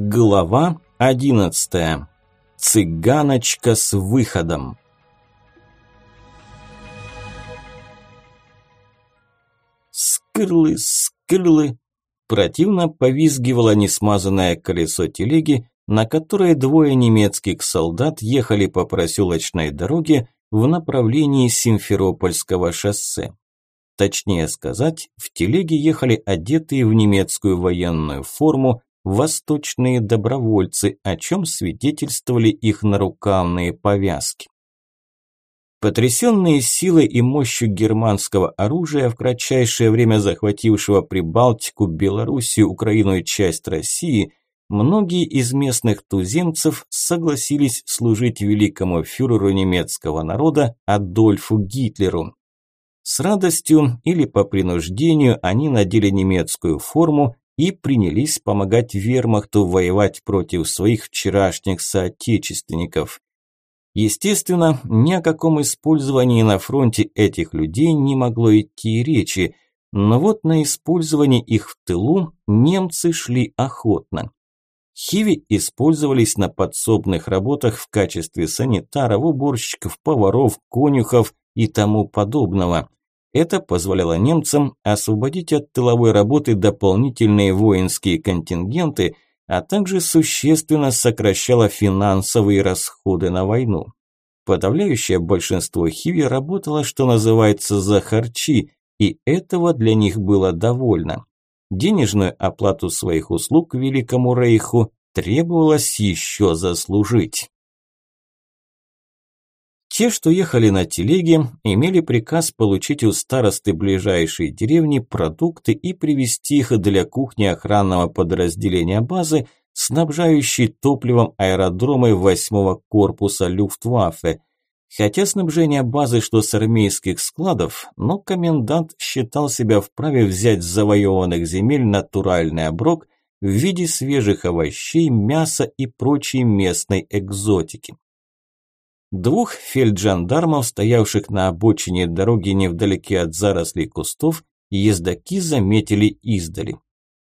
Глава одиннадцатая. Цыганочка с выходом. Скырлы, скырлы. Противно повизгивало несмазанное колесо телеги, на которой двое немецких солдат ехали по проселочной дороге в направлении Симферопольского шоссе. Точнее сказать, в телеге ехали одетые в немецкую военную форму восточные добровольцы, о чем свидетельствовали их нарукавные повязки. Потрясенные силой и мощью германского оружия, в кратчайшее время захватившего Прибалтику, Белоруссию, Украину и часть России, многие из местных туземцев согласились служить великому фюреру немецкого народа Адольфу Гитлеру. С радостью или по принуждению они надели немецкую форму и принялись помогать вермахту воевать против своих вчерашних соотечественников. Естественно, ни о каком использовании на фронте этих людей не могло идти речи, но вот на использование их в тылу немцы шли охотно. Хиви использовались на подсобных работах в качестве санитаров, уборщиков, поваров, конюхов и тому подобного. Это позволяло немцам освободить от тыловой работы дополнительные воинские контингенты, а также существенно сокращало финансовые расходы на войну. Подавляющее большинство хиви работало, что называется, за харчи, и этого для них было довольно. Денежную оплату своих услуг Великому Рейху требовалось еще заслужить. Те, что ехали на телеге, имели приказ получить у старосты ближайшей деревни продукты и привезти их для кухни охранного подразделения базы, снабжающей топливом аэродромы 8-го корпуса Люфтваффе. Хотя снабжение базы что с армейских складов, но комендант считал себя вправе взять с завоеванных земель натуральный оброк в виде свежих овощей, мяса и прочей местной экзотики. Двух фельджандармов, стоявших на обочине дороги невдалеке от зарослей кустов, ездаки заметили издали.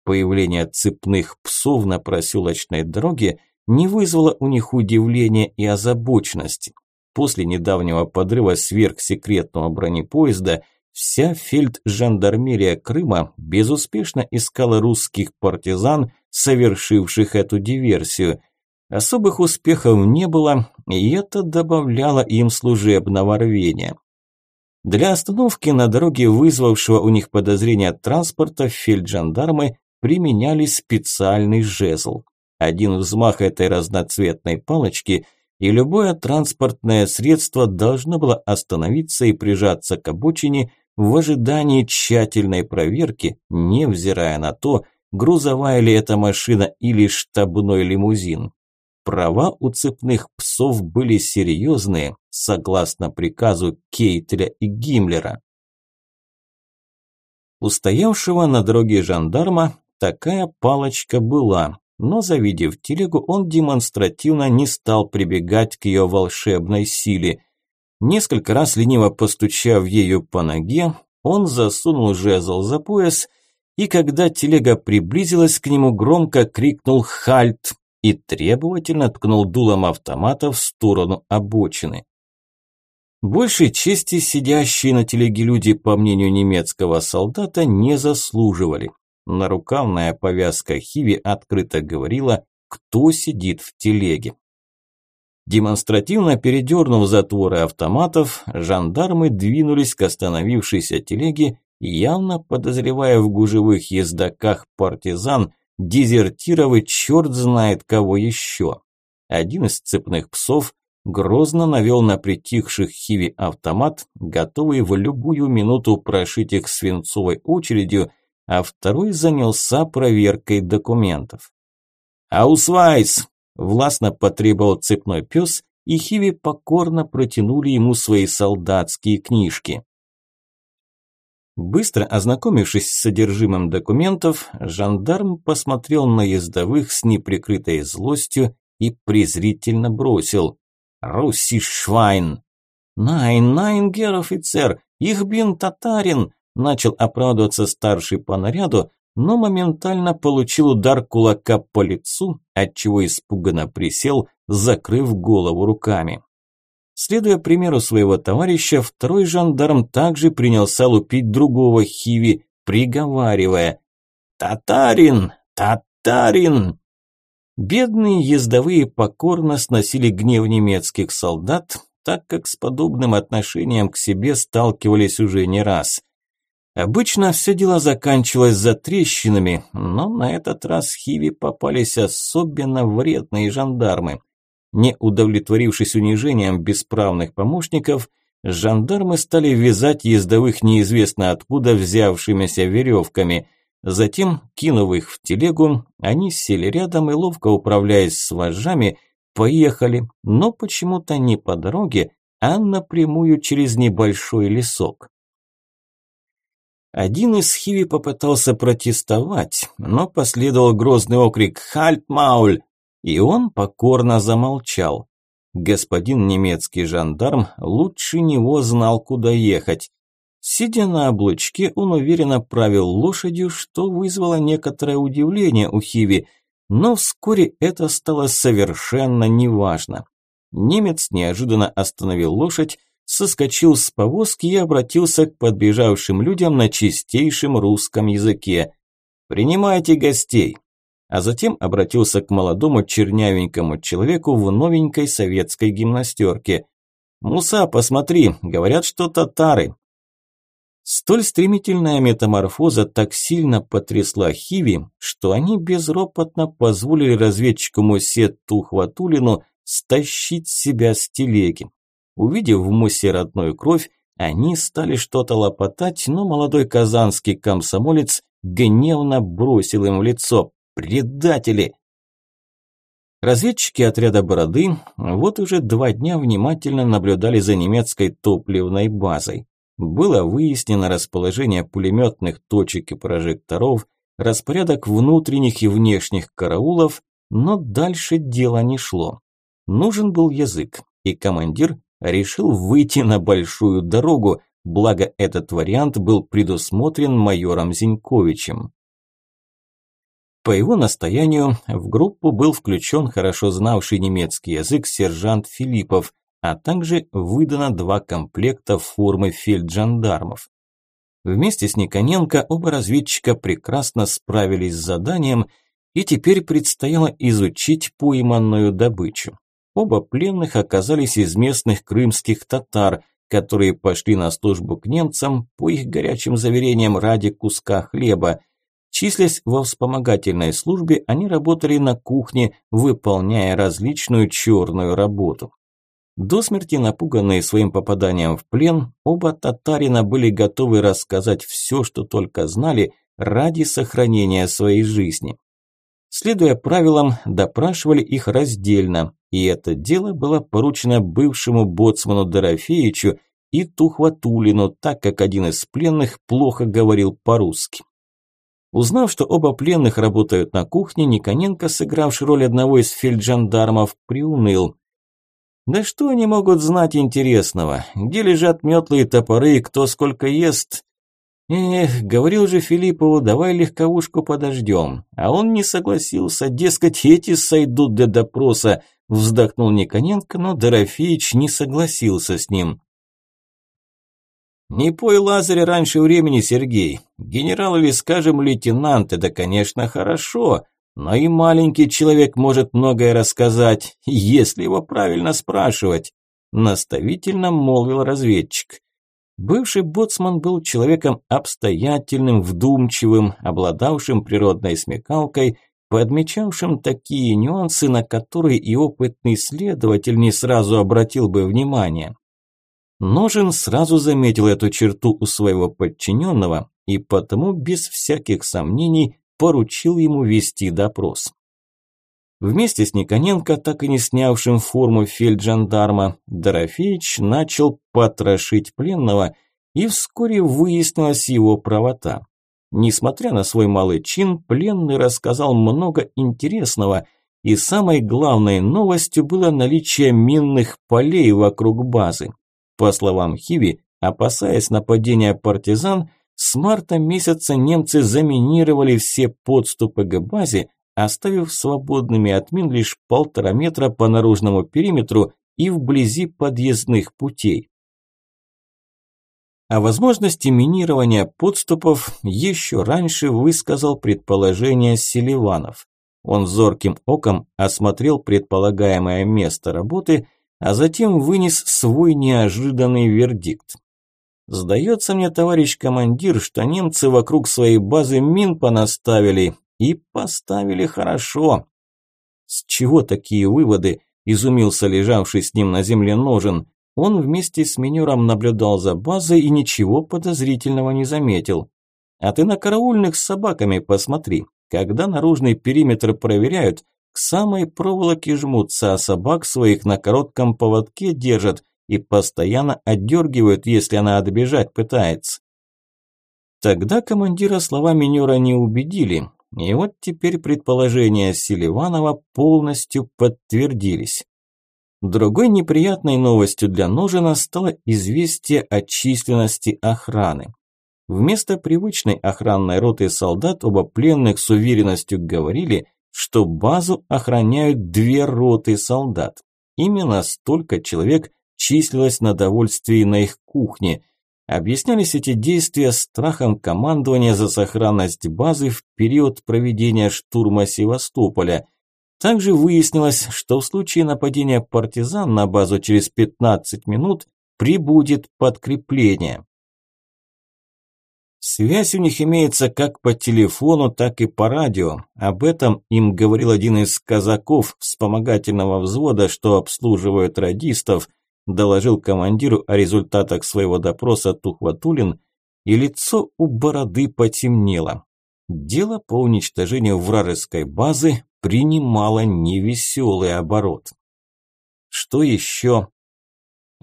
Появление цепных псов на проселочной дороге не вызвало у них удивления и озабоченности. После недавнего подрыва сверхсекретного бронепоезда вся фельджандармерия Крыма безуспешно искала русских партизан, совершивших эту диверсию – Особых успехов не было, и это добавляло им служебного рвения. Для остановки на дороге вызвавшего у них подозрения транспорта фельджандармы применяли специальный жезл. Один взмах этой разноцветной палочки, и любое транспортное средство должно было остановиться и прижаться к обочине в ожидании тщательной проверки, невзирая на то, грузовая ли эта машина или штабной лимузин. Права у цепных псов были серьезные, согласно приказу Кейтеля и Гиммлера. У стоявшего на дороге жандарма такая палочка была, но завидев телегу, он демонстративно не стал прибегать к ее волшебной силе. Несколько раз лениво постучав ею по ноге, он засунул жезл за пояс и, когда телега приблизилась к нему, громко крикнул «Хальт!» И требовательно ткнул дулом автомата в сторону обочины. Большей чести сидящие на телеге люди, по мнению немецкого солдата, не заслуживали. Нарукавная повязка Хиви открыто говорила, кто сидит в телеге. Демонстративно передернув затворы автоматов, жандармы двинулись к остановившейся телеге, явно подозревая в гужевых ездаках партизан, дезертировать черт знает кого еще. Один из цепных псов грозно навел на притихших хиви автомат, готовый в любую минуту прошить их свинцовой очередью, а второй занялся проверкой документов. «Аусвайс!» – властно потребовал цепной пес, и хиви покорно протянули ему свои солдатские книжки. Быстро ознакомившись с содержимым документов, жандарм посмотрел на ездовых с неприкрытой злостью и презрительно бросил «Руси Швайн!» «Найн, найн, гер-офицер, их бин татарин!» начал оправдываться старший по наряду, но моментально получил удар кулака по лицу, отчего испуганно присел, закрыв голову руками. Следуя примеру своего товарища, второй жандарм также принялся лупить другого хиви, приговаривая «Татарин! Татарин!». Бедные ездовые покорно сносили гнев немецких солдат, так как с подобным отношением к себе сталкивались уже не раз. Обычно все дело заканчивалось за трещинами, но на этот раз Хиви попались особенно вредные жандармы. Не удовлетворившись унижением бесправных помощников, жандармы стали вязать ездовых неизвестно откуда взявшимися веревками. Затем, кинув их в телегу, они сели рядом и, ловко управляясь с вожжами, поехали, но почему-то не по дороге, а напрямую через небольшой лесок. Один из хиви попытался протестовать, но последовал грозный окрик «Хальт, Мауль!» И он покорно замолчал. Господин немецкий жандарм лучше него знал, куда ехать. Сидя на облучке, он уверенно правил лошадью, что вызвало некоторое удивление у Хиви – но вскоре это стало совершенно неважно. Немец неожиданно остановил лошадь, соскочил с повозки и обратился к подбежавшим людям на чистейшем русском языке. «Принимайте гостей!» А затем обратился к молодому чернявенькому человеку в новенькой советской гимнастерке. «Муса, посмотри, говорят, что татары. Столь стремительная метаморфоза так сильно потрясла Хиви, что они безропотно позволили разведчику Мусе Тухватулину стащить себя с телеги. Увидев в Мусе родную кровь, они стали что-то лопотать, но молодой казанский комсомолец гневно бросил им в лицо «Предатели!». Разведчики отряда «Бороды» вот уже два дня внимательно наблюдали за немецкой топливной базой. Было выяснено расположение пулеметных точек и прожекторов, распорядок внутренних и внешних караулов, но дальше дело не шло. Нужен был язык, и командир решил выйти на большую дорогу, благо этот вариант был предусмотрен майором Зиньковичем. По его настоянию в группу был включен хорошо знавший немецкий язык сержант Филиппов, а также выдано два комплекта формы фельджандармов. Вместе с Никоненко оба разведчика прекрасно справились с заданием, и теперь предстояло изучить пойманную добычу. Оба пленных оказались из местных крымских татар, которые пошли на службу к немцам по их горячим заверениям ради куска хлеба. Числясь во вспомогательной службе, они работали на кухне, выполняя различную черную работу. До смерти напуганные своим попаданием в плен, оба татарина были готовы рассказать все, что только знали, ради сохранения своей жизни. Следуя правилам, допрашивали их раздельно, и это дело было поручено бывшему боцману Дорофеевичу и Тухватулину, так как один из пленных плохо говорил по-русски. Узнав, что оба пленных работают на кухне, Никоненко, сыгравший роль одного из фельджандармов, приуныл. Да что они могут знать интересного? Где лежат метлы и топоры, кто сколько ест? Эх, говорил же Филиппову, давай легковушку подождем. А он не согласился, дескать, эти сойдут для допроса. Вздохнул Никоненко, но Дорофеич не согласился с ним. «Не пой Лазаря раньше времени, Сергей. Генерал или, скажем, лейтенант, это, конечно, хорошо, но и маленький человек может многое рассказать, если его правильно спрашивать, наставительно молвил разведчик. Бывший боцман был человеком обстоятельным, вдумчивым, обладавшим природной смекалкой, подмечавшим такие нюансы, на которые и опытный следователь не сразу обратил бы внимание. Ножин сразу заметил эту черту у своего подчиненного и потому без всяких сомнений поручил ему вести допрос. Вместе с Никоненко, так и не снявшим форму фельджандарма, Дорофеич начал потрошить пленного, и вскоре выяснилась его правота. Несмотря на свой малый чин, пленный рассказал много интересного, и самой главной новостью было наличие минных полей вокруг базы. По словам Хиви, опасаясь нападения партизан, С марта месяца немцы заминировали все подступы к базе, оставив свободными от мин лишь полтора метра по наружному периметру и вблизи подъездных путей. О возможности минирования подступов еще раньше высказал предположение Селиванов. Он зорким оком осмотрел предполагаемое место работы, а затем вынес свой неожиданный вердикт. «Сдается мне, товарищ командир, что немцы вокруг своей базы мин понаставили, и поставили хорошо». «С чего такие выводы?» – изумился лежавший с ним на земле ножен. Он вместе с минером наблюдал за базой и ничего подозрительного не заметил. «А ты на караульных с собаками посмотри. Когда наружный периметр проверяют, к самой проволоке жмутся, а собак своих на коротком поводке держат и постоянно отдергивают, если она отбежать пытается. Тогда командира слова минера не убедили, и вот теперь предположения Селиванова полностью подтвердились. Другой неприятной новостью для Ножина стало известие о численности охраны. Вместо привычной охранной роты солдат оба пленных с уверенностью говорили, что базу охраняют две роты солдат. Именно столько человек числилось на довольствии на их кухне. Объяснялись эти действия страхом командования за сохранность базы в период проведения штурма Севастополя. Также выяснилось, что в случае нападения партизан на базу через 15 минут прибудет подкрепление. Связь у них имеется как по телефону, так и по радио. Об этом им говорил один из казаков вспомогательного взвода, что обслуживают радистов, доложил командиру о результатах своего допроса Тухватулин, и лицо у бороды потемнело. Дело по уничтожению вражеской базы принимало невеселый оборот. Что еще?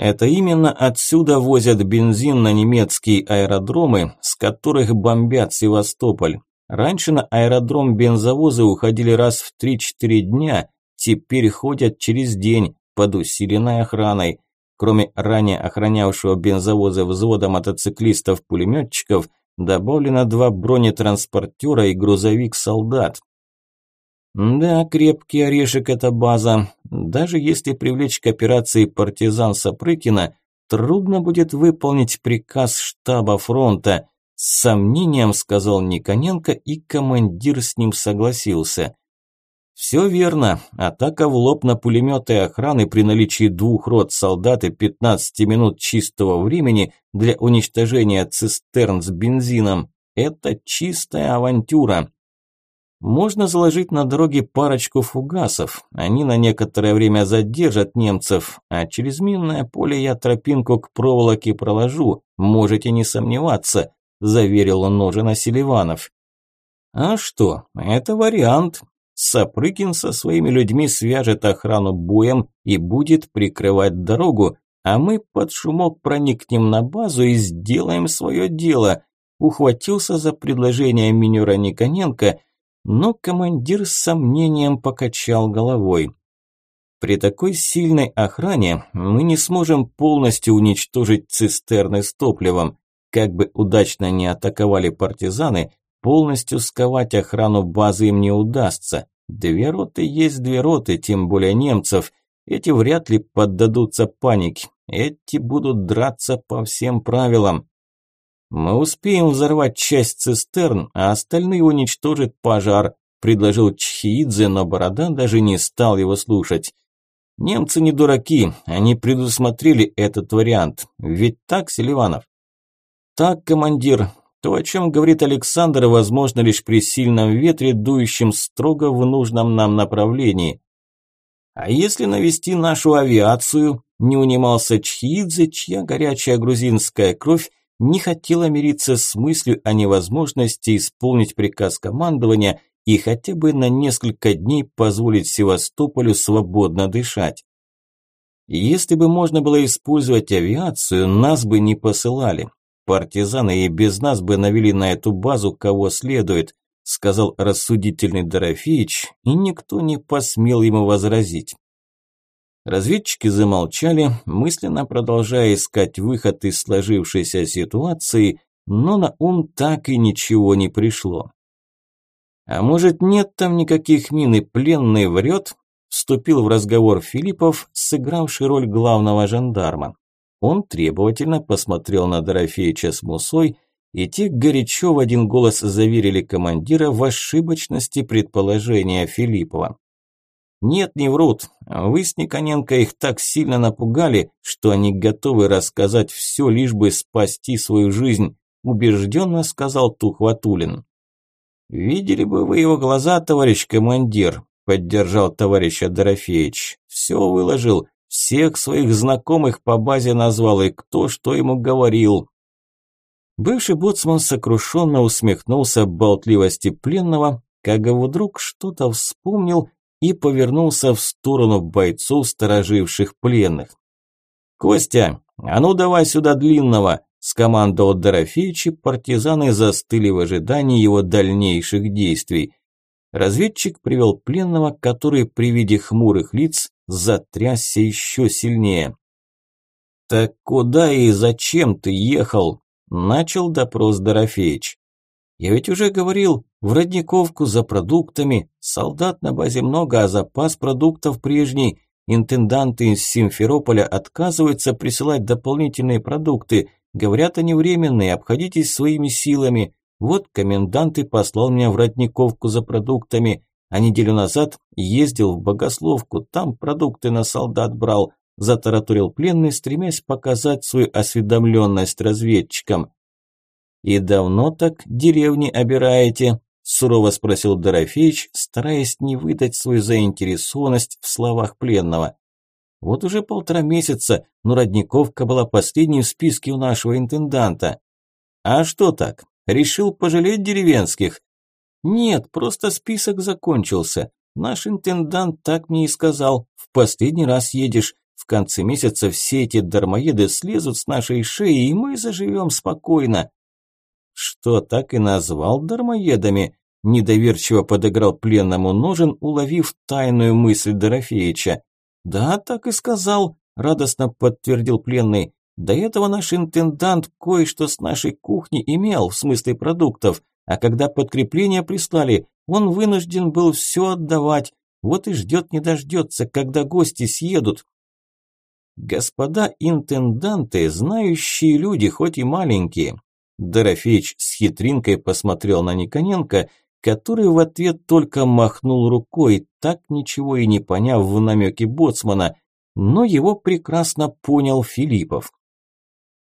Это именно отсюда возят бензин на немецкие аэродромы, с которых бомбят Севастополь. Раньше на аэродром бензовозы уходили раз в 3-4 дня, теперь ходят через день под усиленной охраной. Кроме ранее охранявшего бензовозы взвода мотоциклистов-пулеметчиков, добавлено два бронетранспортера и грузовик-солдат. Да, крепкий орешек эта база. Даже если привлечь к операции партизан Сапрыкина, трудно будет выполнить приказ штаба фронта. С сомнением сказал Никоненко, и командир с ним согласился. Все верно. Атака в лоб на пулеметы охраны при наличии двух рот солдат и 15 минут чистого времени для уничтожения цистерн с бензином – это чистая авантюра. Можно заложить на дороге парочку фугасов. Они на некоторое время задержат немцев, а через минное поле я тропинку к проволоке проложу, можете не сомневаться, заверил он Ножина Селиванов. А что, это вариант. Сапрыкин со своими людьми свяжет охрану боем и будет прикрывать дорогу, а мы под шумок проникнем на базу и сделаем свое дело. Ухватился за предложение минера Никоненко – но командир с сомнением покачал головой. При такой сильной охране мы не сможем полностью уничтожить цистерны с топливом. Как бы удачно не атаковали партизаны, полностью сковать охрану базы им не удастся. Две роты есть две роты, тем более немцев. Эти вряд ли поддадутся панике. Эти будут драться по всем правилам. «Мы успеем взорвать часть цистерн, а остальные уничтожит пожар», предложил Чхиидзе, но Борода даже не стал его слушать. «Немцы не дураки, они предусмотрели этот вариант. Ведь так, Селиванов?» «Так, командир. То, о чем говорит Александр, возможно лишь при сильном ветре, дующем строго в нужном нам направлении». «А если навести нашу авиацию?» – не унимался Чхиидзе, чья горячая грузинская кровь не хотела мириться с мыслью о невозможности исполнить приказ командования и хотя бы на несколько дней позволить Севастополю свободно дышать. Если бы можно было использовать авиацию, нас бы не посылали. Партизаны и без нас бы навели на эту базу кого следует, сказал рассудительный Дорофеич, и никто не посмел ему возразить. Разведчики замолчали, мысленно продолжая искать выход из сложившейся ситуации, но на ум так и ничего не пришло. А может нет там никаких мин и пленный врет? Вступил в разговор Филиппов, сыгравший роль главного жандарма. Он требовательно посмотрел на Дорофеича с Мусой, и те горячо в один голос заверили командира в ошибочности предположения Филиппова. «Нет, не врут. Вы с Никоненко их так сильно напугали, что они готовы рассказать все, лишь бы спасти свою жизнь», убежденно сказал Тухватулин. «Видели бы вы его глаза, товарищ командир», поддержал товарища Дорофеевич. «Все выложил, всех своих знакомых по базе назвал и кто что ему говорил». Бывший боцман сокрушенно усмехнулся болтливости пленного, как вдруг что-то вспомнил и повернулся в сторону бойцов, стороживших пленных. «Костя, а ну давай сюда длинного!» – скомандовал Дорофеич, и партизаны застыли в ожидании его дальнейших действий. Разведчик привел пленного, который при виде хмурых лиц затрясся еще сильнее. «Так куда и зачем ты ехал?» – начал допрос Дорофеич. «Я ведь уже говорил, в Родниковку за продуктами. Солдат на базе много, а запас продуктов прежний. Интенданты из Симферополя отказываются присылать дополнительные продукты. Говорят, они временные, обходитесь своими силами. Вот комендант и послал меня в Родниковку за продуктами. А неделю назад ездил в Богословку, там продукты на солдат брал. Затараторил пленный, стремясь показать свою осведомленность разведчикам. «И давно так деревни обираете?» Сурово спросил Дорофеич, стараясь не выдать свою заинтересованность в словах пленного. Вот уже полтора месяца, но Родниковка была последней в списке у нашего интенданта. А что так? Решил пожалеть деревенских? Нет, просто список закончился. Наш интендант так мне и сказал. В последний раз едешь. В конце месяца все эти дармоеды слезут с нашей шеи, и мы заживем спокойно. Что так и назвал дармоедами? Недоверчиво подыграл пленному ножен, уловив тайную мысль Дорофеича. «Да, так и сказал», – радостно подтвердил пленный. «До этого наш интендант кое-что с нашей кухни имел, в смысле продуктов, а когда подкрепление прислали, он вынужден был все отдавать, вот и ждет не дождется, когда гости съедут». «Господа интенданты, знающие люди, хоть и маленькие». Дорофеич с хитринкой посмотрел на Никоненко – который в ответ только махнул рукой, так ничего и не поняв в намеке боцмана, но его прекрасно понял Филиппов.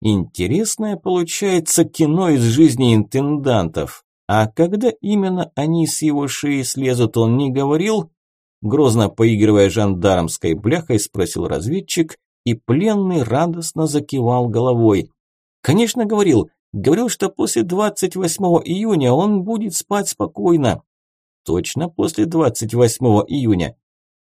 Интересное получается кино из жизни интендантов. А когда именно они с его шеи слезут, он не говорил? Грозно поигрывая жандармской бляхой, спросил разведчик, и пленный радостно закивал головой. Конечно, говорил, Говорил, что после 28 июня он будет спать спокойно. Точно после 28 июня.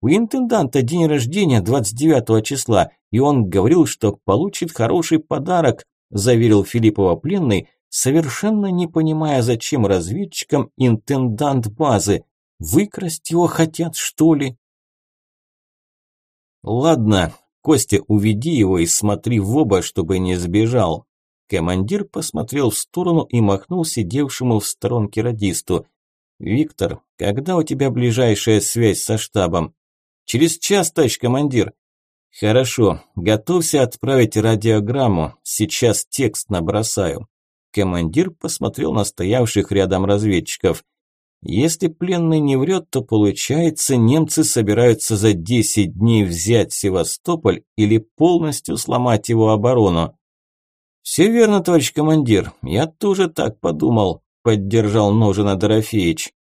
У интенданта день рождения 29 числа, и он говорил, что получит хороший подарок, заверил Филиппова пленный, совершенно не понимая, зачем разведчикам интендант базы. Выкрасть его хотят, что ли? Ладно, Костя, уведи его и смотри в оба, чтобы не сбежал. Командир посмотрел в сторону и махнул сидевшему в сторонке радисту. «Виктор, когда у тебя ближайшая связь со штабом?» «Через час, товарищ командир». «Хорошо, готовься отправить радиограмму, сейчас текст набросаю». Командир посмотрел на стоявших рядом разведчиков. «Если пленный не врет, то получается, немцы собираются за 10 дней взять Севастополь или полностью сломать его оборону. «Все верно, товарищ командир, я тоже так подумал», – поддержал Ножина Дорофеич.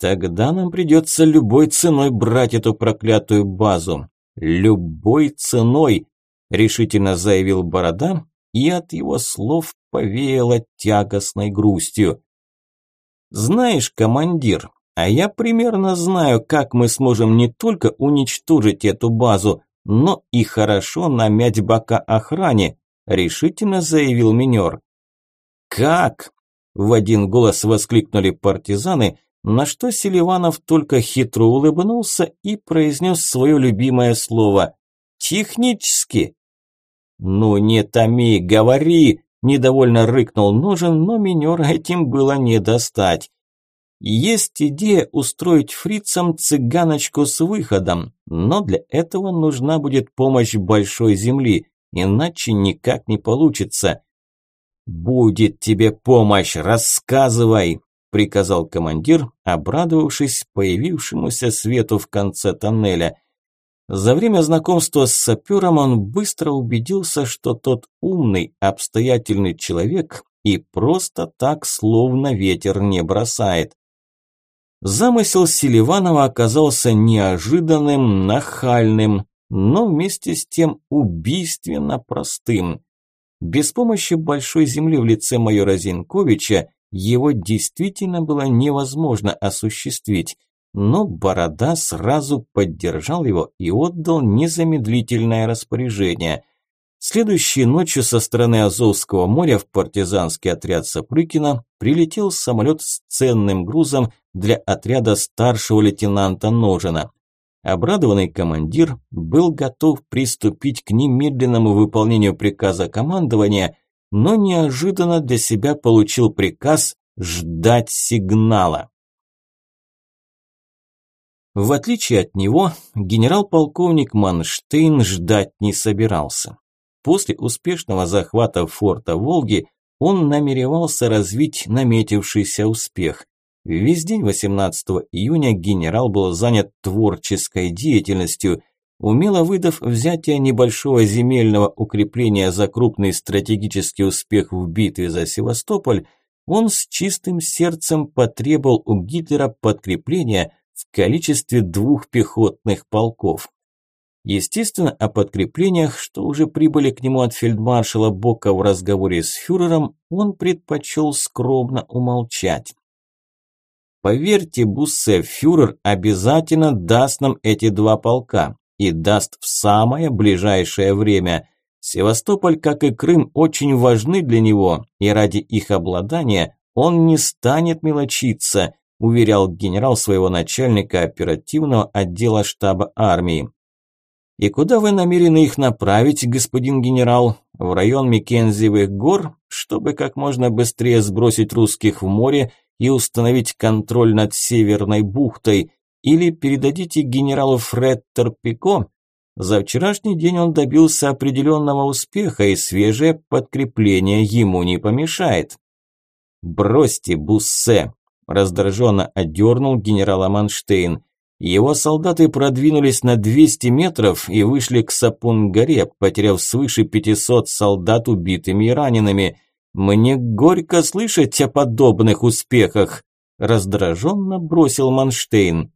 «Тогда нам придется любой ценой брать эту проклятую базу. Любой ценой», – решительно заявил Борода, и от его слов повеяло тягостной грустью. «Знаешь, командир, а я примерно знаю, как мы сможем не только уничтожить эту базу, но и хорошо намять бока охране, решительно заявил минер. «Как?» – в один голос воскликнули партизаны, на что Селиванов только хитро улыбнулся и произнес свое любимое слово «технически». «Ну не томи, говори!» недовольно рыкнул Ножен, но минера этим было не достать. Есть идея устроить фрицам цыганочку с выходом, но для этого нужна будет помощь Большой Земли, иначе никак не получится. «Будет тебе помощь, рассказывай!» – приказал командир, обрадовавшись появившемуся свету в конце тоннеля. За время знакомства с сапером он быстро убедился, что тот умный, обстоятельный человек и просто так словно ветер не бросает. Замысел Селиванова оказался неожиданным, нахальным, но вместе с тем убийственно простым. Без помощи большой земли в лице майора Зинковича его действительно было невозможно осуществить, но Борода сразу поддержал его и отдал незамедлительное распоряжение. Следующей ночью со стороны Азовского моря в партизанский отряд Сапрыкина прилетел самолет с ценным грузом для отряда старшего лейтенанта Ножина. Обрадованный командир был готов приступить к немедленному выполнению приказа командования, но неожиданно для себя получил приказ ждать сигнала. В отличие от него, генерал-полковник Манштейн ждать не собирался. После успешного захвата форта Волги он намеревался развить наметившийся успех. Весь день 18 июня генерал был занят творческой деятельностью, умело выдав взятие небольшого земельного укрепления за крупный стратегический успех в битве за Севастополь, он с чистым сердцем потребовал у Гитлера подкрепления в количестве двух пехотных полков. Естественно, о подкреплениях, что уже прибыли к нему от фельдмаршала Бока в разговоре с фюрером, он предпочел скромно умолчать. Поверьте, Буссе, фюрер обязательно даст нам эти два полка и даст в самое ближайшее время. Севастополь, как и Крым, очень важны для него, и ради их обладания он не станет мелочиться, уверял генерал своего начальника оперативного отдела штаба армии. «И куда вы намерены их направить, господин генерал? В район Микензиевых гор, чтобы как можно быстрее сбросить русских в море и установить контроль над Северной бухтой, или передадите генералу Фреттер Пико? За вчерашний день он добился определенного успеха, и свежее подкрепление ему не помешает». «Бросьте, Буссе!» – раздраженно одернул генерала Манштейн. Его солдаты продвинулись на 200 метров и вышли к Сапун-горе, потеряв свыше 500 солдат убитыми и ранеными. Мне горько слышать о подобных успехах, раздраженно бросил Манштейн.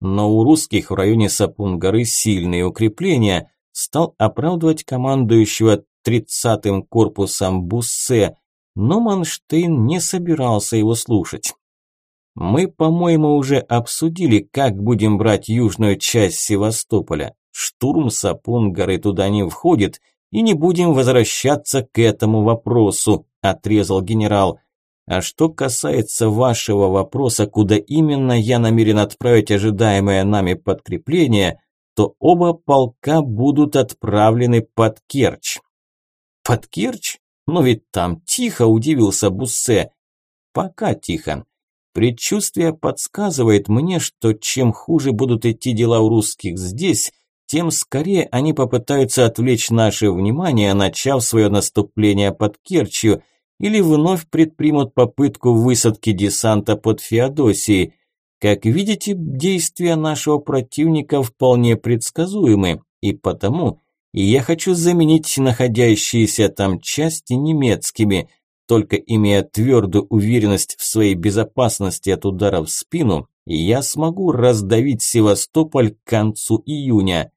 Но у русских в районе Сапун-горы сильные укрепления, стал оправдывать командующего 30-м корпусом Буссе, но Манштейн не собирался его слушать. Мы, по-моему, уже обсудили, как будем брать южную часть Севастополя. Штурм Сапун горы туда не входит, и не будем возвращаться к этому вопросу, отрезал генерал. А что касается вашего вопроса, куда именно я намерен отправить ожидаемое нами подкрепление, то оба полка будут отправлены под Керчь. Под Керчь? Но ведь там тихо, удивился Буссе. Пока тихо. Предчувствие подсказывает мне, что чем хуже будут идти дела у русских здесь, тем скорее они попытаются отвлечь наше внимание, начав свое наступление под Керчью, или вновь предпримут попытку высадки десанта под Феодосией. Как видите, действия нашего противника вполне предсказуемы, и потому я хочу заменить находящиеся там части немецкими – только имея твердую уверенность в своей безопасности от удара в спину, я смогу раздавить Севастополь к концу июня.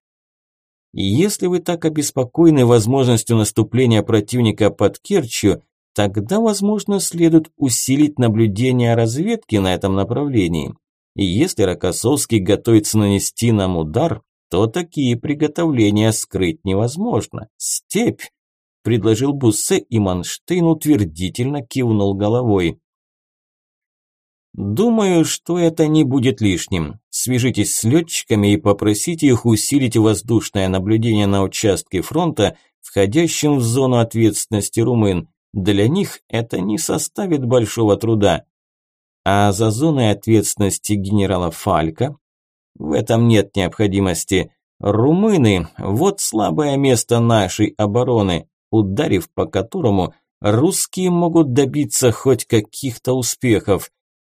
Если вы так обеспокоены возможностью наступления противника под Керчью, тогда, возможно, следует усилить наблюдение разведки на этом направлении. И если Рокоссовский готовится нанести нам удар, то такие приготовления скрыть невозможно. Степь предложил Буссе, и Манштейн утвердительно кивнул головой. Думаю, что это не будет лишним. Свяжитесь с летчиками и попросите их усилить воздушное наблюдение на участке фронта, входящим в зону ответственности румын. Для них это не составит большого труда. А за зоной ответственности генерала Фалька? В этом нет необходимости. Румыны – вот слабое место нашей обороны, ударив по которому русские могут добиться хоть каких-то успехов.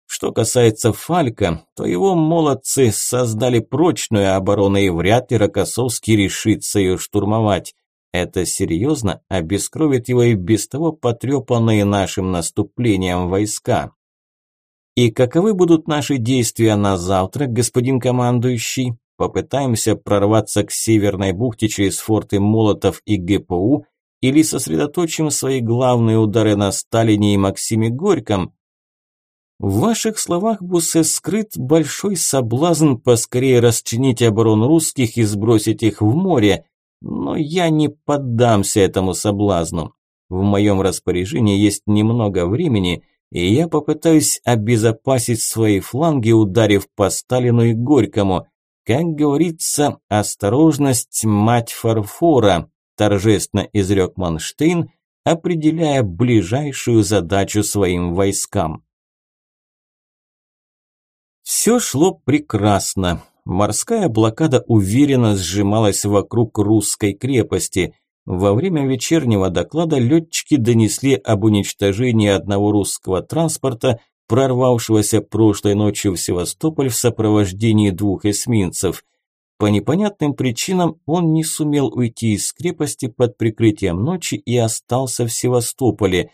Что касается Фалька, то его молодцы создали прочную оборону и вряд ли Рокоссовский решится ее штурмовать. Это серьезно обескровит его и без того потрепанные нашим наступлением войска. И каковы будут наши действия на завтра, господин командующий? Попытаемся прорваться к Северной бухте через форты Молотов и ГПУ или сосредоточим свои главные удары на Сталине и Максиме Горьком? В ваших словах, Бусе, скрыт большой соблазн поскорее расчинить оборону русских и сбросить их в море, но я не поддамся этому соблазну. В моем распоряжении есть немного времени, и я попытаюсь обезопасить свои фланги, ударив по Сталину и Горькому. Как говорится, осторожность – мать фарфора, торжественно изрек Манштейн, определяя ближайшую задачу своим войскам. Все шло прекрасно. Морская блокада уверенно сжималась вокруг русской крепости. Во время вечернего доклада летчики донесли об уничтожении одного русского транспорта, прорвавшегося прошлой ночью в Севастополь в сопровождении двух эсминцев. По непонятным причинам он не сумел уйти из крепости под прикрытием ночи и остался в Севастополе.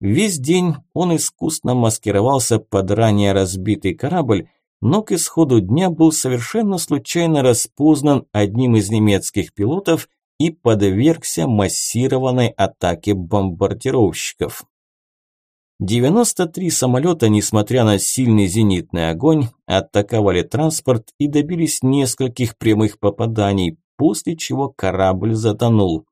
Весь день он искусно маскировался под ранее разбитый корабль, но к исходу дня был совершенно случайно распознан одним из немецких пилотов и подвергся массированной атаке бомбардировщиков. 93 самолета, несмотря на сильный зенитный огонь, атаковали транспорт и добились нескольких прямых попаданий, после чего корабль затонул.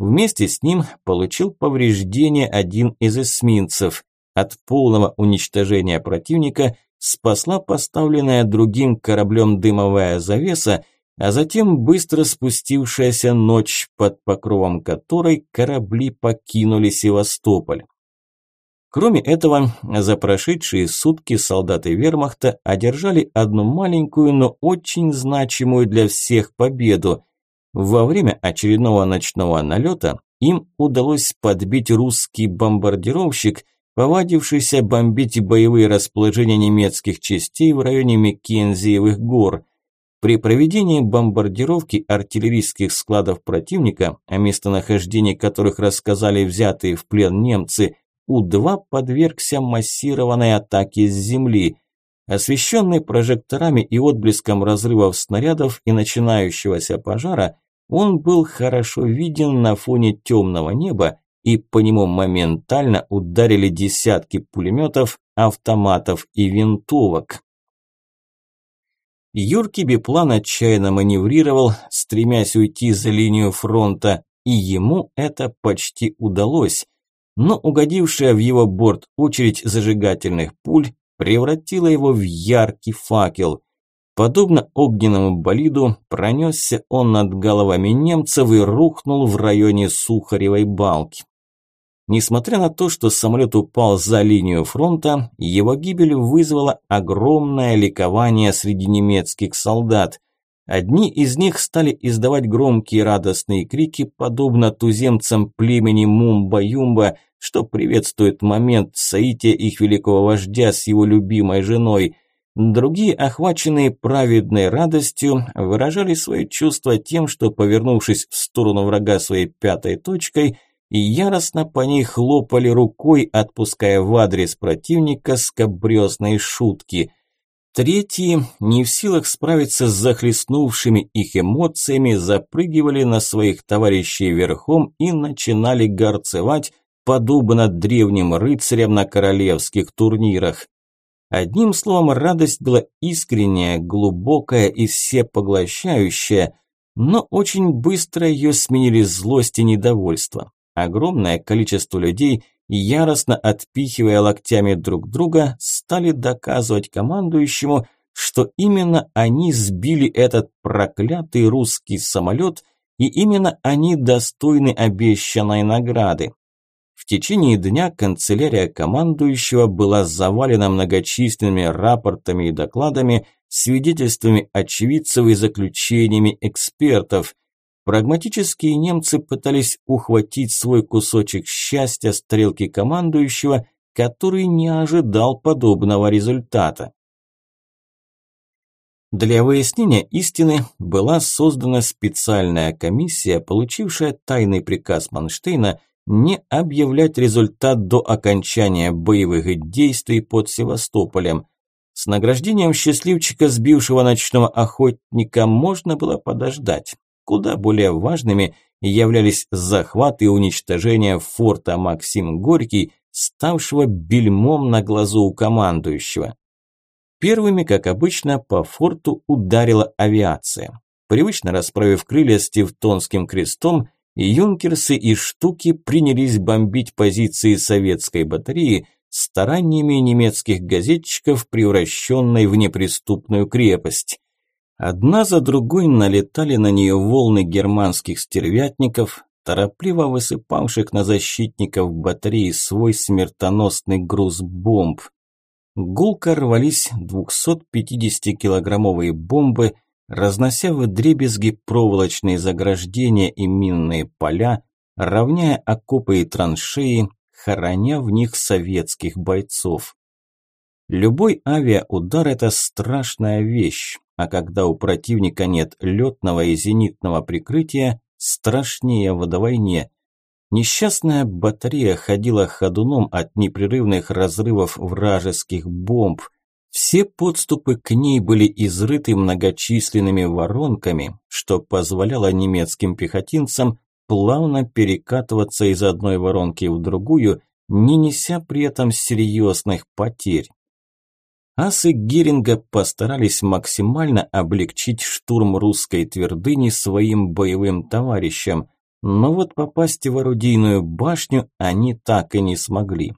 Вместе с ним получил повреждение один из эсминцев. От полного уничтожения противника спасла поставленная другим кораблем дымовая завеса, а затем быстро спустившаяся ночь, под покровом которой корабли покинули Севастополь. Кроме этого, за прошедшие сутки солдаты вермахта одержали одну маленькую, но очень значимую для всех победу. Во время очередного ночного налета им удалось подбить русский бомбардировщик, повадившийся бомбить боевые расположения немецких частей в районе Маккензиевых гор. При проведении бомбардировки артиллерийских складов противника, о местонахождении которых рассказали взятые в плен немцы, У-2 подвергся массированной атаке с земли. Освещенный прожекторами и отблеском разрывов снарядов и начинающегося пожара, он был хорошо виден на фоне темного неба, и по нему моментально ударили десятки пулеметов, автоматов и винтовок. Юркий биплан отчаянно маневрировал, стремясь уйти за линию фронта, и ему это почти удалось. Но угодившая в его борт очередь зажигательных пуль превратила его в яркий факел. Подобно огненному болиду, пронесся он над головами немцев и рухнул в районе Сухаревой балки. Несмотря на то, что самолет упал за линию фронта, его гибель вызвала огромное ликование среди немецких солдат. Одни из них стали издавать громкие радостные крики, подобно туземцам племени Мумба-Юмба, что приветствует момент соития их великого вождя с его любимой женой – Другие, охваченные праведной радостью, выражали свои чувства тем, что, повернувшись в сторону врага своей пятой точкой, яростно по ней хлопали рукой, отпуская в адрес противника скобрезные шутки. Третьи, не в силах справиться с захлестнувшими их эмоциями, запрыгивали на своих товарищей верхом и начинали горцевать, подобно древним рыцарям на королевских турнирах. Одним словом, радость была искренняя, глубокая и всепоглощающая, но очень быстро ее сменили злость и недовольство. Огромное количество людей, яростно отпихивая локтями друг друга, стали доказывать командующему, что именно они сбили этот проклятый русский самолет и именно они достойны обещанной награды. В течение дня канцелярия командующего была завалена многочисленными рапортами и докладами, свидетельствами очевидцев и заключениями экспертов. Прагматические немцы пытались ухватить свой кусочек счастья стрелки командующего, который не ожидал подобного результата. Для выяснения истины была создана специальная комиссия, получившая тайный приказ Манштейна не объявлять результат до окончания боевых действий под Севастополем. С награждением счастливчика, сбившего ночного охотника, можно было подождать. Куда более важными являлись захват и уничтожение форта Максим Горький, ставшего бельмом на глазу у командующего. Первыми, как обычно, по форту ударила авиация. Привычно расправив крылья с Тевтонским крестом, юнкерсы и штуки принялись бомбить позиции советской батареи стараниями немецких газетчиков, превращенной в неприступную крепость. Одна за другой налетали на нее волны германских стервятников, торопливо высыпавших на защитников батареи свой смертоносный груз бомб. Гулко рвались 250-килограммовые бомбы, разнося в дребезги проволочные заграждения и минные поля, равняя окопы и траншеи, хороня в них советских бойцов. Любой авиаудар – это страшная вещь, а когда у противника нет летного и зенитного прикрытия, страшнее водовойне. Несчастная батарея ходила ходуном от непрерывных разрывов вражеских бомб. Все подступы к ней были изрыты многочисленными воронками, что позволяло немецким пехотинцам плавно перекатываться из одной воронки в другую, не неся при этом серьезных потерь. Асы Геринга постарались максимально облегчить штурм русской твердыни своим боевым товарищам – но вот попасть в орудийную башню они так и не смогли.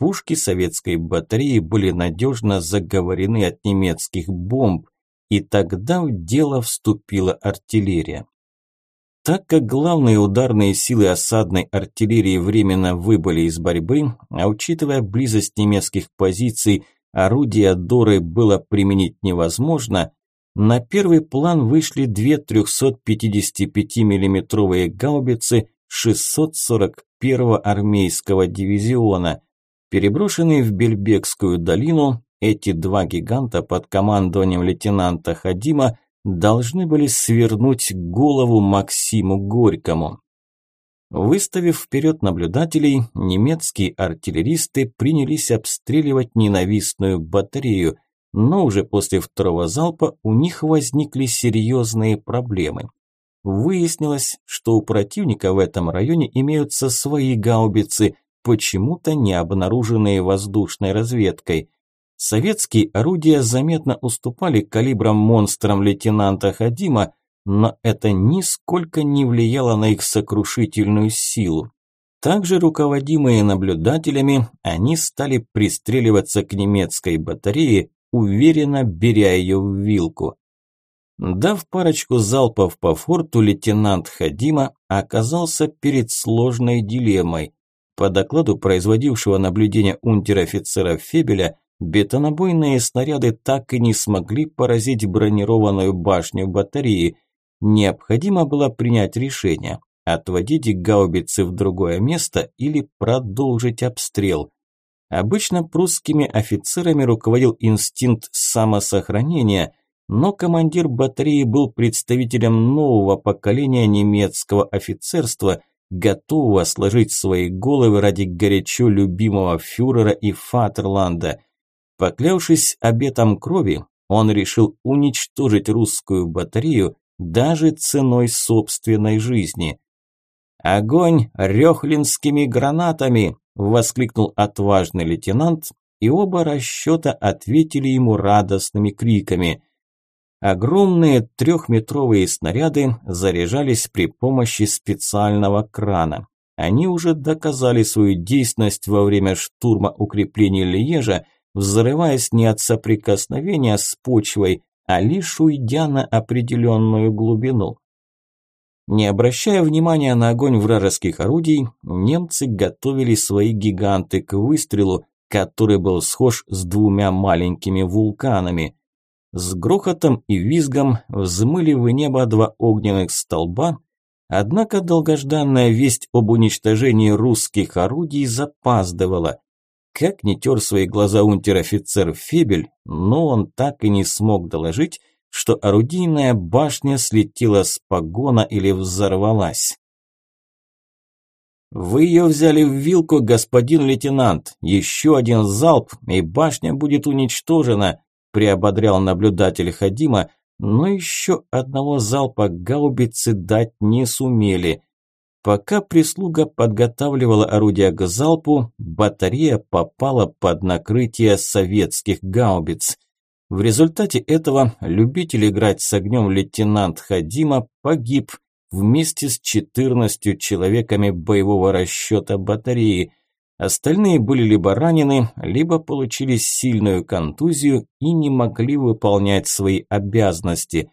Пушки советской батареи были надежно заговорены от немецких бомб, и тогда в дело вступила артиллерия. Так как главные ударные силы осадной артиллерии временно выбыли из борьбы, а учитывая близость немецких позиций, орудия Доры было применить невозможно, на первый план вышли две 355 миллиметровые гаубицы 641-го армейского дивизиона. Переброшенные в Бельбекскую долину, эти два гиганта под командованием лейтенанта Хадима должны были свернуть голову Максиму Горькому. Выставив вперед наблюдателей, немецкие артиллеристы принялись обстреливать ненавистную батарею – но уже после второго залпа у них возникли серьезные проблемы. Выяснилось, что у противника в этом районе имеются свои гаубицы, почему-то не обнаруженные воздушной разведкой. Советские орудия заметно уступали калибрам монстрам лейтенанта Хадима, но это нисколько не влияло на их сокрушительную силу. Также руководимые наблюдателями, они стали пристреливаться к немецкой батарее, уверенно беря ее в вилку. Дав парочку залпов по форту, лейтенант Хадима оказался перед сложной дилеммой. По докладу производившего наблюдение унтер-офицера Фебеля, бетонобойные снаряды так и не смогли поразить бронированную башню батареи. Необходимо было принять решение – отводить гаубицы в другое место или продолжить обстрел. Обычно прусскими офицерами руководил инстинкт самосохранения, но командир батареи был представителем нового поколения немецкого офицерства, готового сложить свои головы ради горячо любимого фюрера и Фатерланда. Поклявшись обетом крови, он решил уничтожить русскую батарею даже ценой собственной жизни. «Огонь рёхлинскими гранатами!» воскликнул отважный лейтенант, и оба расчета ответили ему радостными криками. Огромные трехметровые снаряды заряжались при помощи специального крана. Они уже доказали свою действенность во время штурма укреплений Лиежа, взрываясь не от соприкосновения с почвой, а лишь уйдя на определенную глубину. Не обращая внимания на огонь вражеских орудий, немцы готовили свои гиганты к выстрелу, который был схож с двумя маленькими вулканами. С грохотом и визгом взмыли в небо два огненных столба, однако долгожданная весть об уничтожении русских орудий запаздывала. Как не тер свои глаза унтер-офицер Фебель, но он так и не смог доложить, что орудийная башня слетела с погона или взорвалась. «Вы ее взяли в вилку, господин лейтенант. Еще один залп, и башня будет уничтожена», – приободрял наблюдатель Хадима, но еще одного залпа гаубицы дать не сумели. Пока прислуга подготавливала орудия к залпу, батарея попала под накрытие советских гаубиц. В результате этого любитель играть с огнем лейтенант Хадима погиб – вместе с 14 человеками боевого расчета батареи. Остальные были либо ранены, либо получили сильную контузию и не могли выполнять свои обязанности.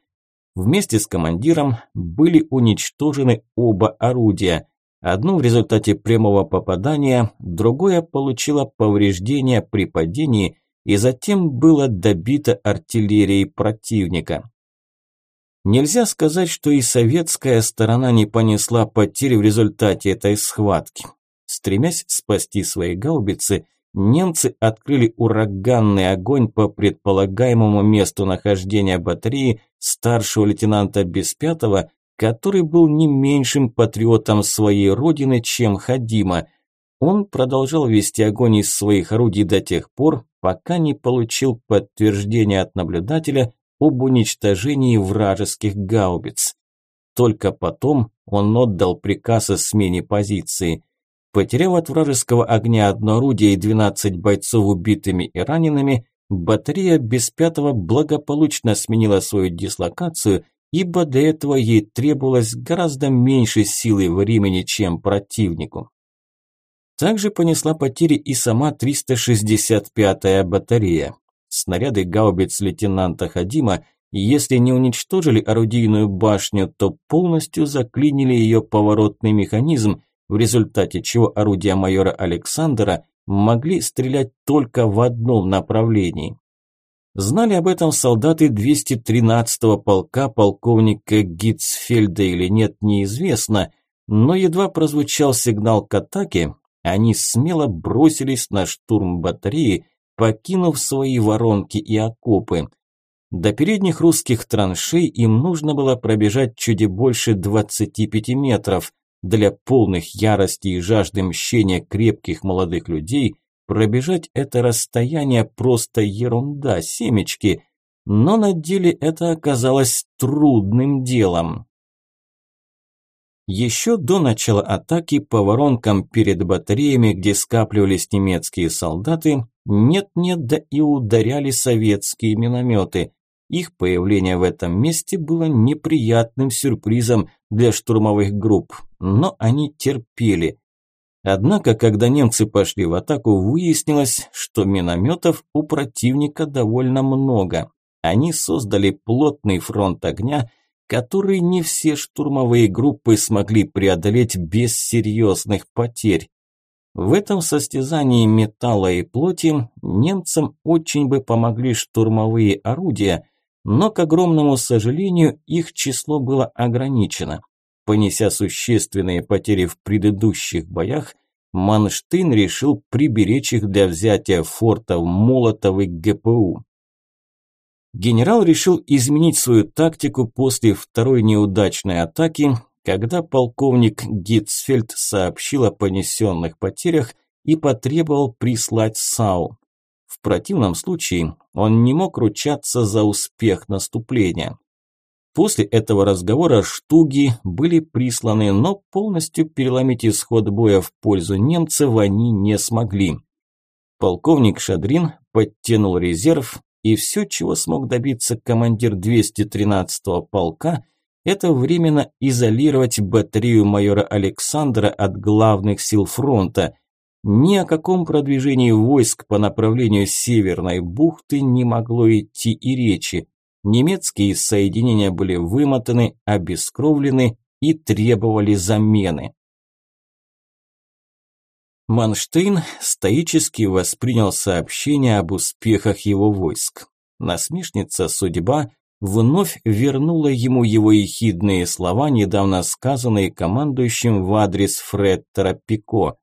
Вместе с командиром были уничтожены оба орудия. Одно в результате прямого попадания, другое получило повреждения при падении и затем было добито артиллерией противника. Нельзя сказать, что и советская сторона не понесла потери в результате этой схватки. Стремясь спасти свои гаубицы, немцы открыли ураганный огонь по предполагаемому месту нахождения батареи старшего лейтенанта Беспятого, который был не меньшим патриотом своей родины, чем Хадима. Он продолжал вести огонь из своих орудий до тех пор, пока не получил подтверждения от наблюдателя, об уничтожении вражеских гаубиц. Только потом он отдал приказ о смене позиции. Потеряв от вражеского огня одно орудие и 12 бойцов убитыми и ранеными, батарея без пятого благополучно сменила свою дислокацию, ибо до этого ей требовалось гораздо меньше силы времени, чем противнику. Также понесла потери и сама 365-я батарея. Снаряды гаубиц лейтенанта Хадима, если не уничтожили орудийную башню, то полностью заклинили ее поворотный механизм, в результате чего орудия майора Александра могли стрелять только в одном направлении. Знали об этом солдаты 213-го полка полковника Гитцфельда или нет, неизвестно, но едва прозвучал сигнал к атаке, они смело бросились на штурм батареи, покинув свои воронки и окопы. До передних русских траншей им нужно было пробежать чуть больше 25 метров. Для полных ярости и жажды мщения крепких молодых людей пробежать это расстояние просто ерунда, семечки. Но на деле это оказалось трудным делом. Еще до начала атаки по воронкам перед батареями, где скапливались немецкие солдаты, нет-нет, да и ударяли советские минометы. Их появление в этом месте было неприятным сюрпризом для штурмовых групп, но они терпели. Однако, когда немцы пошли в атаку, выяснилось, что минометов у противника довольно много. Они создали плотный фронт огня, который не все штурмовые группы смогли преодолеть без серьезных потерь. В этом состязании металла и плоти немцам очень бы помогли штурмовые орудия, но, к огромному сожалению, их число было ограничено. Понеся существенные потери в предыдущих боях, Манштейн решил приберечь их для взятия фортов Молотов и ГПУ. Генерал решил изменить свою тактику после второй неудачной атаки, когда полковник Гитцфельд сообщил о понесенных потерях и потребовал прислать САУ. В противном случае он не мог ручаться за успех наступления. После этого разговора штуги были присланы, но полностью переломить исход боя в пользу немцев они не смогли. Полковник Шадрин подтянул резерв, и все, чего смог добиться командир 213-го полка, это временно изолировать батарею майора Александра от главных сил фронта. Ни о каком продвижении войск по направлению Северной бухты не могло идти и речи. Немецкие соединения были вымотаны, обескровлены и требовали замены. Манштейн стоически воспринял сообщение об успехах его войск. Насмешница судьба вновь вернула ему его ехидные слова, недавно сказанные командующим в адрес Фреттера Пико.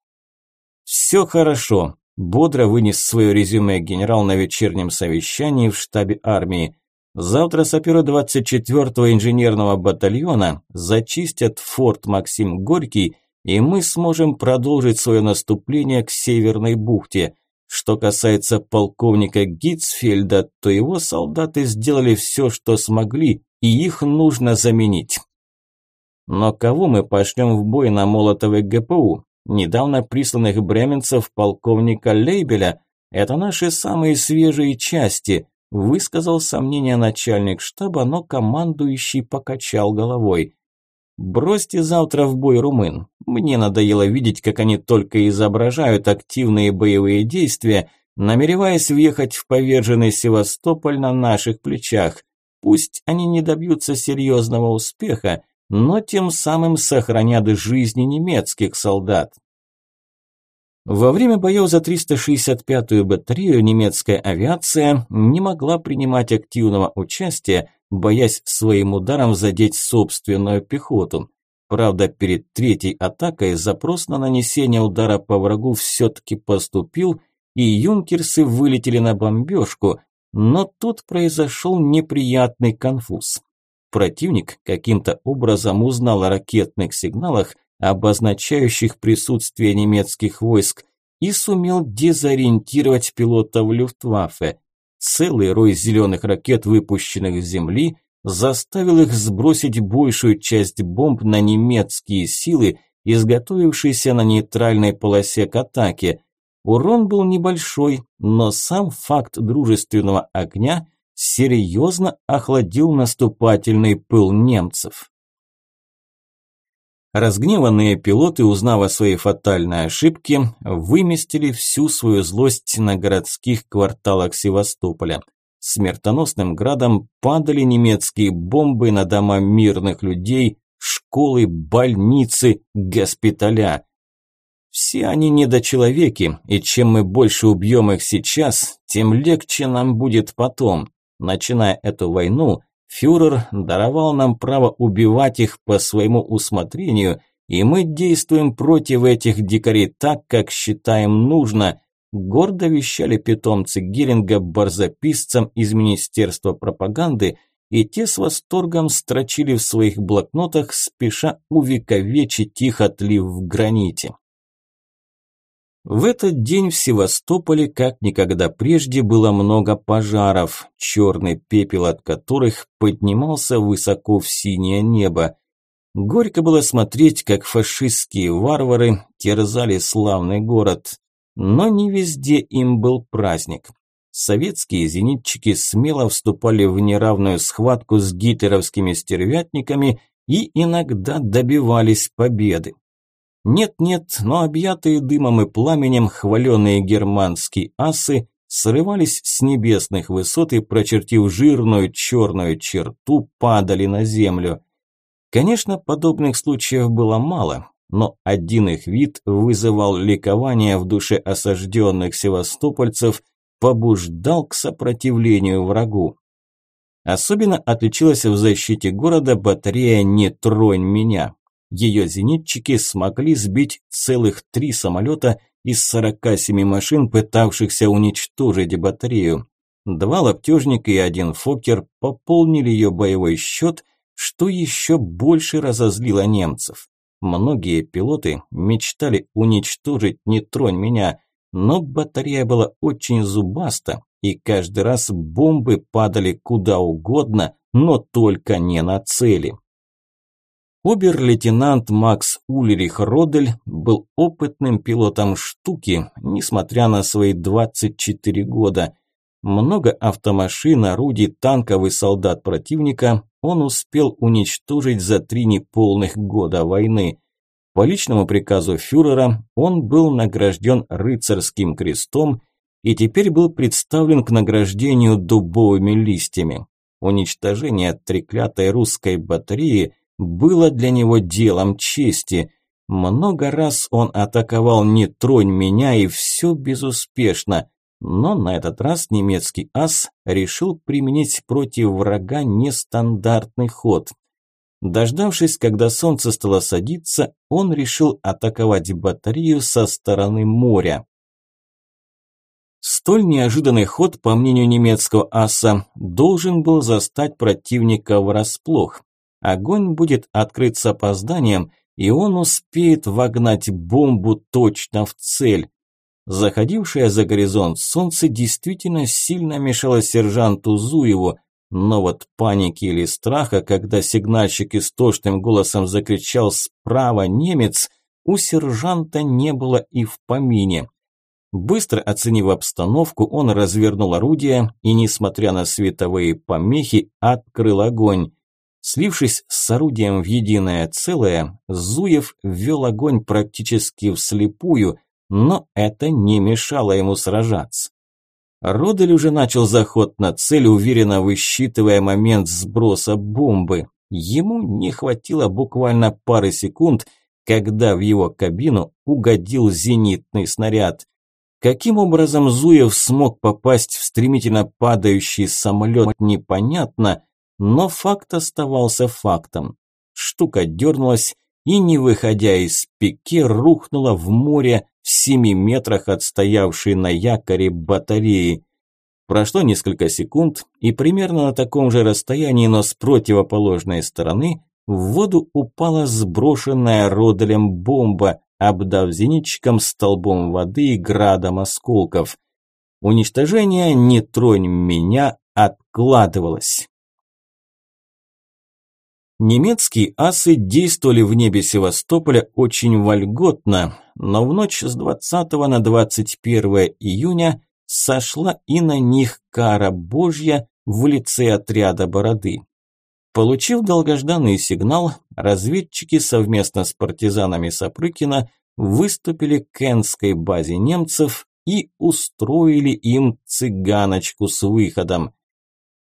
«Все хорошо», – бодро вынес свое резюме генерал на вечернем совещании в штабе армии. «Завтра саперы 24-го инженерного батальона зачистят форт Максим Горький и мы сможем продолжить свое наступление к Северной бухте. Что касается полковника Гитцфельда, то его солдаты сделали все, что смогли, и их нужно заменить. Но кого мы пошлем в бой на Молотовой ГПУ? Недавно присланных бременцев полковника Лейбеля – это наши самые свежие части, высказал сомнение начальник штаба, но командующий покачал головой. Бросьте завтра в бой румын. Мне надоело видеть, как они только изображают активные боевые действия, намереваясь въехать в поверженный Севастополь на наших плечах. Пусть они не добьются серьезного успеха, но тем самым сохранят жизни немецких солдат. Во время боев за 365-ю батарею немецкая авиация не могла принимать активного участия, боясь своим ударом задеть собственную пехоту. Правда, перед третьей атакой запрос на нанесение удара по врагу все-таки поступил, и юнкерсы вылетели на бомбежку, но тут произошел неприятный конфуз. Противник каким-то образом узнал о ракетных сигналах, обозначающих присутствие немецких войск, и сумел дезориентировать пилотов Люфтваффе. Целый рой зеленых ракет, выпущенных с земли, заставил их сбросить большую часть бомб на немецкие силы, изготовившиеся на нейтральной полосе к атаке. Урон был небольшой, но сам факт дружественного огня серьезно охладил наступательный пыл немцев. Разгневанные пилоты, узнав о своей фатальной ошибке, выместили всю свою злость на городских кварталах Севастополя. Смертоносным градом падали немецкие бомбы на дома мирных людей, школы, больницы, госпиталя. Все они недочеловеки, и чем мы больше убьем их сейчас, тем легче нам будет потом. Начиная эту войну, Фюрер даровал нам право убивать их по своему усмотрению, и мы действуем против этих дикарей так, как считаем нужно, гордо вещали питомцы Геринга барзаписцам из Министерства пропаганды, и те с восторгом строчили в своих блокнотах, спеша увековечить их отлив в граните. В этот день в Севастополе, как никогда прежде, было много пожаров, черный пепел от которых поднимался высоко в синее небо. Горько было смотреть, как фашистские варвары терзали славный город. Но не везде им был праздник. Советские зенитчики смело вступали в неравную схватку с гитлеровскими стервятниками и иногда добивались победы. Нет-нет, но объятые дымом и пламенем хваленные германские асы срывались с небесных высот и, прочертив жирную черную черту, падали на землю. Конечно, подобных случаев было мало, но один их вид вызывал ликование в душе осажденных севастопольцев, побуждал к сопротивлению врагу. Особенно отличилась в защите города батарея «Не тронь меня», ее зенитчики смогли сбить целых три самолета из 47 машин, пытавшихся уничтожить батарею. Два лаптежника и один фокер пополнили ее боевой счет, что еще больше разозлило немцев. Многие пилоты мечтали уничтожить «Не тронь меня», но батарея была очень зубаста, и каждый раз бомбы падали куда угодно, но только не на цели. Обер-лейтенант Макс Ульрих Родель был опытным пилотом штуки, несмотря на свои 24 года. Много автомашин, орудий, танков и солдат противника он успел уничтожить за три неполных года войны. По личному приказу фюрера он был награжден рыцарским крестом и теперь был представлен к награждению дубовыми листьями. Уничтожение треклятой русской батареи – было для него делом чести. Много раз он атаковал «Не тронь меня» и все безуспешно. Но на этот раз немецкий ас решил применить против врага нестандартный ход. Дождавшись, когда солнце стало садиться, он решил атаковать батарею со стороны моря. Столь неожиданный ход, по мнению немецкого аса, должен был застать противника врасплох. Огонь будет открыт с опозданием, и он успеет вогнать бомбу точно в цель. Заходившее за горизонт солнце действительно сильно мешало сержанту Зуеву, но вот паники или страха, когда сигнальщик истошным голосом закричал «Справа немец!», у сержанта не было и в помине. Быстро оценив обстановку, он развернул орудие и, несмотря на световые помехи, открыл огонь. Слившись с орудием в единое целое, Зуев ввел огонь практически вслепую, но это не мешало ему сражаться. Родель уже начал заход на цель, уверенно высчитывая момент сброса бомбы. Ему не хватило буквально пары секунд, когда в его кабину угодил зенитный снаряд. Каким образом Зуев смог попасть в стремительно падающий самолет, непонятно, но факт оставался фактом. Штука дернулась и, не выходя из пике, рухнула в море в семи метрах от стоявшей на якоре батареи. Прошло несколько секунд, и примерно на таком же расстоянии, но с противоположной стороны, в воду упала сброшенная Роделем бомба, обдав зенитчиком столбом воды и градом осколков. Уничтожение «Не тронь меня» откладывалось. Немецкие асы действовали в небе Севастополя очень вольготно, но в ночь с 20 на 21 июня сошла и на них кара Божья в лице отряда Бороды. Получив долгожданный сигнал, разведчики совместно с партизанами Сапрыкина выступили к Энской базе немцев и устроили им цыганочку с выходом.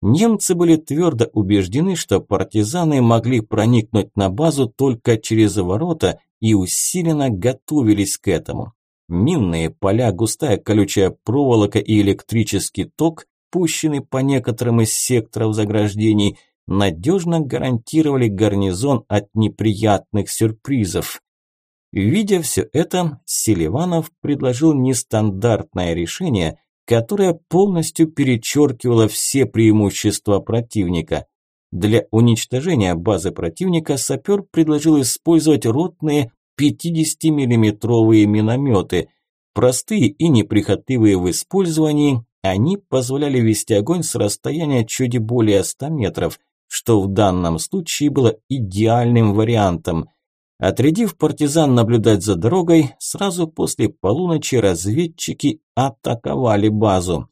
Немцы были твердо убеждены, что партизаны могли проникнуть на базу только через ворота и усиленно готовились к этому. Минные поля, густая колючая проволока и электрический ток, пущенный по некоторым из секторов заграждений, надежно гарантировали гарнизон от неприятных сюрпризов. Видя все это, Селиванов предложил нестандартное решение, которое полностью перечеркивало все преимущества противника. Для уничтожения базы противника сапер предложил использовать ротные 50-миллиметровые минометы. Простые и неприхотливые в использовании, они позволяли вести огонь с расстояния чуть более 100 метров, что в данном случае было идеальным вариантом. Отрядив партизан наблюдать за дорогой, сразу после полуночи разведчики атаковали базу.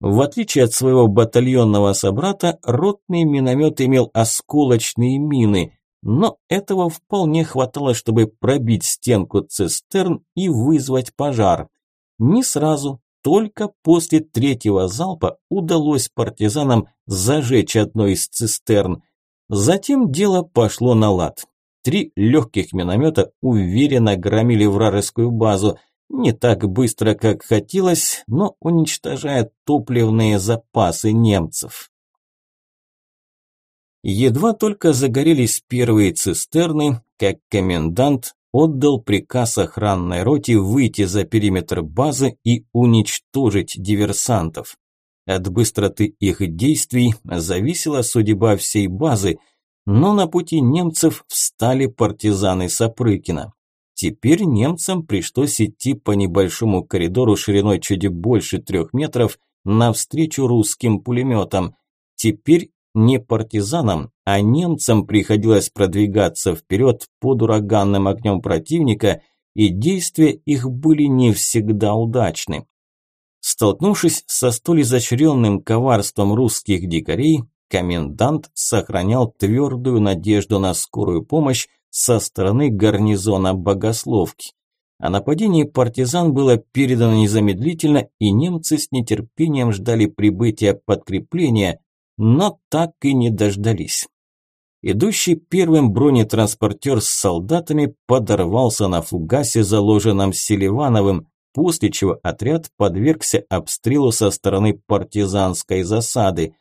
В отличие от своего батальонного собрата, ротный миномет имел осколочные мины, но этого вполне хватало, чтобы пробить стенку цистерн и вызвать пожар. Не сразу, только после третьего залпа удалось партизанам зажечь одну из цистерн. Затем дело пошло на лад. Три легких миномета уверенно громили вражескую базу. Не так быстро, как хотелось, но уничтожая топливные запасы немцев. Едва только загорелись первые цистерны, как комендант отдал приказ охранной роте выйти за периметр базы и уничтожить диверсантов. От быстроты их действий зависела судьба всей базы, но на пути немцев встали партизаны Сапрыкина. Теперь немцам пришлось идти по небольшому коридору шириной чуть больше трех метров навстречу русским пулеметам. Теперь не партизанам, а немцам приходилось продвигаться вперед под ураганным огнем противника, и действия их были не всегда удачны. Столкнувшись со столь изощренным коварством русских дикарей, комендант сохранял твердую надежду на скорую помощь со стороны гарнизона Богословки. О нападении партизан было передано незамедлительно, и немцы с нетерпением ждали прибытия подкрепления, но так и не дождались. Идущий первым бронетранспортер с солдатами подорвался на фугасе, заложенном Селивановым, после чего отряд подвергся обстрелу со стороны партизанской засады.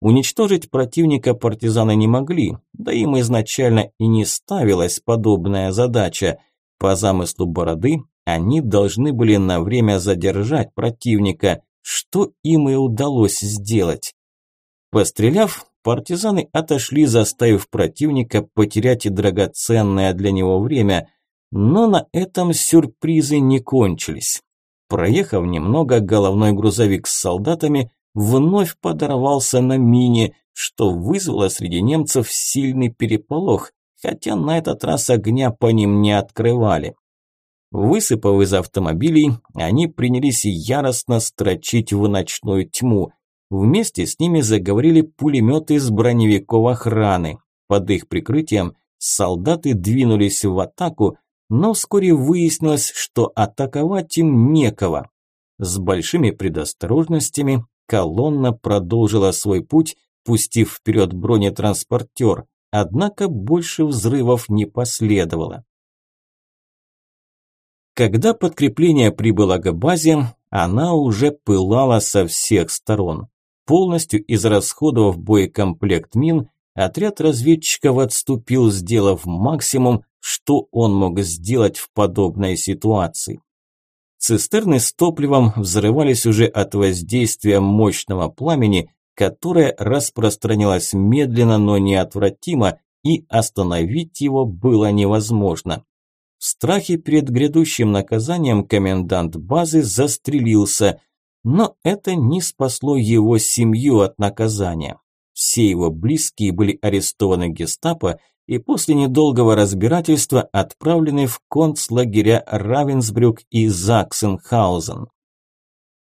Уничтожить противника партизаны не могли, да им изначально и не ставилась подобная задача. По замыслу Бороды, они должны были на время задержать противника, что им и удалось сделать. Постреляв, партизаны отошли, заставив противника потерять и драгоценное для него время, но на этом сюрпризы не кончились. Проехав немного, головной грузовик с солдатами вновь подорвался на мине, что вызвало среди немцев сильный переполох, хотя на этот раз огня по ним не открывали. Высыпав из автомобилей, они принялись яростно строчить в ночную тьму. Вместе с ними заговорили пулеметы из броневиков охраны. Под их прикрытием солдаты двинулись в атаку, но вскоре выяснилось, что атаковать им некого. С большими предосторожностями колонна продолжила свой путь, пустив вперед бронетранспортер, однако больше взрывов не последовало. Когда подкрепление прибыло к базе, она уже пылала со всех сторон. Полностью израсходовав боекомплект мин, отряд разведчиков отступил, сделав максимум, что он мог сделать в подобной ситуации. Цистерны с топливом взрывались уже от воздействия мощного пламени, которое распространялось медленно, но неотвратимо, и остановить его было невозможно. В страхе перед грядущим наказанием комендант базы застрелился, но это не спасло его семью от наказания. Все его близкие были арестованы гестапо и после недолгого разбирательства отправлены в концлагеря Равенсбрюк и Заксенхаузен.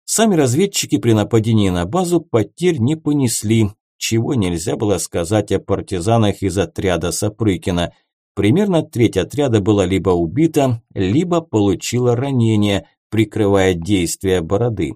Сами разведчики при нападении на базу потерь не понесли, чего нельзя было сказать о партизанах из отряда Сапрыкина. Примерно треть отряда была либо убита, либо получила ранение, прикрывая действия бороды.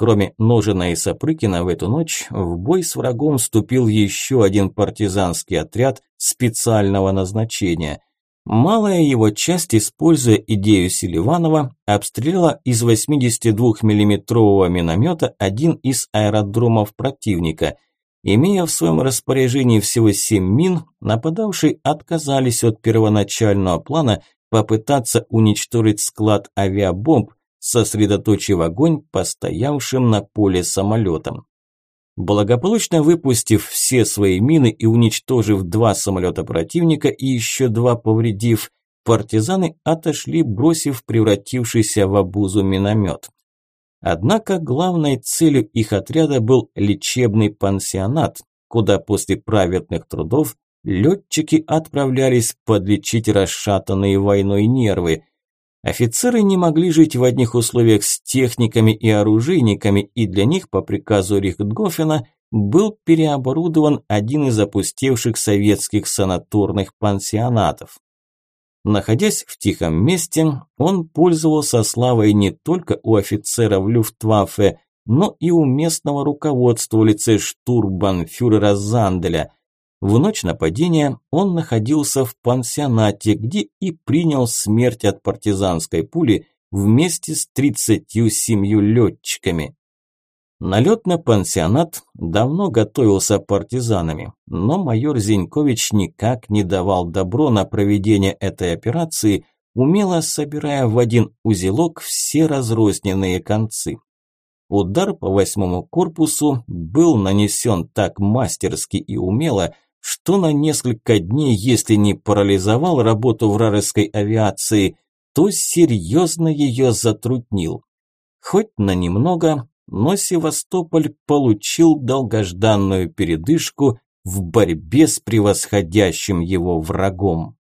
Кроме Ножина и Сапрыкина в эту ночь в бой с врагом вступил еще один партизанский отряд специального назначения. Малая его часть, используя идею Селиванова, обстреляла из 82 миллиметрового миномета один из аэродромов противника. Имея в своем распоряжении всего 7 мин, нападавшие отказались от первоначального плана попытаться уничтожить склад авиабомб, сосредоточив огонь по стоявшим на поле самолетам. Благополучно выпустив все свои мины и уничтожив два самолета противника и еще два повредив, партизаны отошли, бросив превратившийся в обузу миномет. Однако главной целью их отряда был лечебный пансионат, куда после праведных трудов летчики отправлялись подлечить расшатанные войной нервы, Офицеры не могли жить в одних условиях с техниками и оружейниками, и для них по приказу Рихтгофена был переоборудован один из опустевших советских санаторных пансионатов. Находясь в тихом месте, он пользовался славой не только у офицеров Люфтваффе, но и у местного руководства в лице штурбанфюрера Занделя – в ночь нападения он находился в пансионате, где и принял смерть от партизанской пули вместе с 37 летчиками. Налет на пансионат давно готовился партизанами, но майор Зинькович никак не давал добро на проведение этой операции, умело собирая в один узелок все разрозненные концы. Удар по восьмому корпусу был нанесен так мастерски и умело, что на несколько дней, если не парализовал работу вражеской авиации, то серьезно ее затруднил. Хоть на немного, но Севастополь получил долгожданную передышку в борьбе с превосходящим его врагом.